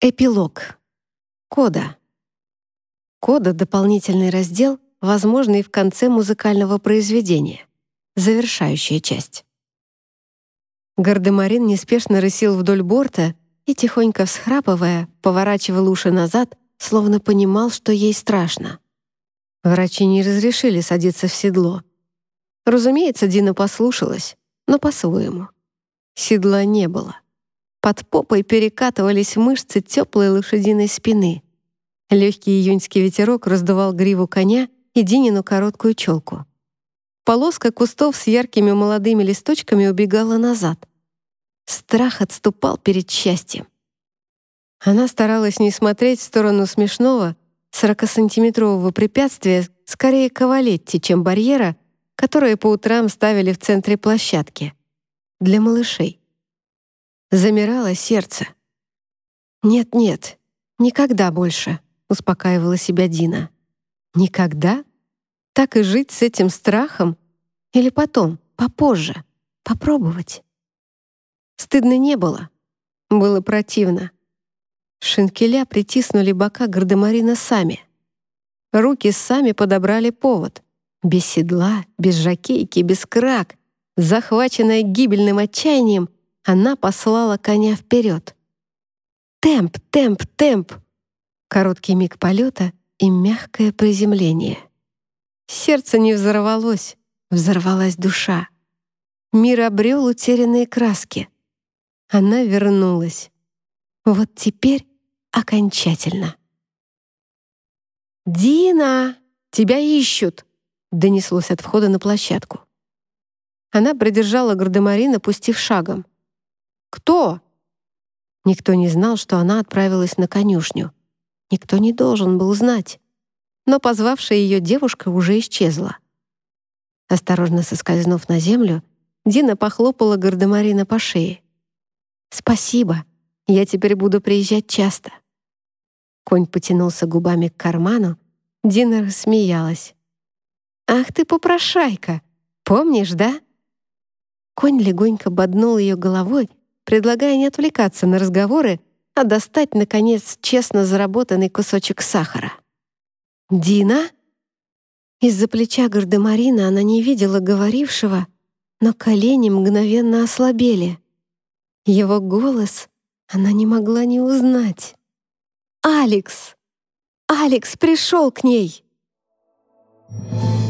Эпилог. Кода. Кода — дополнительный раздел, возможный в конце музыкального произведения. Завершающая часть. Гардемарин неспешно рысил вдоль борта и, тихонько всхрапывая, поворачивал уши назад, словно понимал, что ей страшно. Врачи не разрешили садиться в седло. Разумеется, Дина послушалась, но по-своему. Седла не было. Под попой перекатывались мышцы теплой лошадиной спины. Легкий июньский ветерок раздувал гриву коня и Динину короткую челку. Полоска кустов с яркими молодыми листочками убегала назад. Страх отступал перед счастьем. Она старалась не смотреть в сторону смешного, 40-сантиметрового препятствия, скорее кавалетти, чем барьера, которые по утрам ставили в центре площадки. Для малышей. Замирало сердце. «Нет-нет, никогда больше», — успокаивала себя Дина. «Никогда? Так и жить с этим страхом? Или потом, попозже, попробовать?» Стыдно не было. Было противно. Шинкеля притиснули бока гардемарина сами. Руки сами подобрали повод. Без седла, без жакейки, без крак. Захваченная гибельным отчаянием, она послала коня вперед. Темп, темп, темп. Короткий миг полета и мягкое приземление. Сердце не взорвалось, взорвалась душа. Мир обрел утерянные краски. Она вернулась. Вот теперь окончательно. «Дина, тебя ищут!» — донеслось от входа на площадку. Она придержала гардемарина, пустив шагом. «Кто?» Никто не знал, что она отправилась на конюшню. Никто не должен был знать. Но позвавшая ее девушка уже исчезла. Осторожно соскользнув на землю, Дина похлопала Гардемарина по шее. «Спасибо, я теперь буду приезжать часто». Конь потянулся губами к карману, Дина рассмеялась. «Ах ты попрошайка! Помнишь, да?» Конь легонько боднул ее головой, предлагая не отвлекаться на разговоры, а достать, наконец, честно заработанный кусочек сахара. «Дина?» Из-за плеча Гардемарина она не видела говорившего, но колени мгновенно ослабели. Его голос она не могла не узнать. «Алекс! Алекс пришел к ней!» Thank you.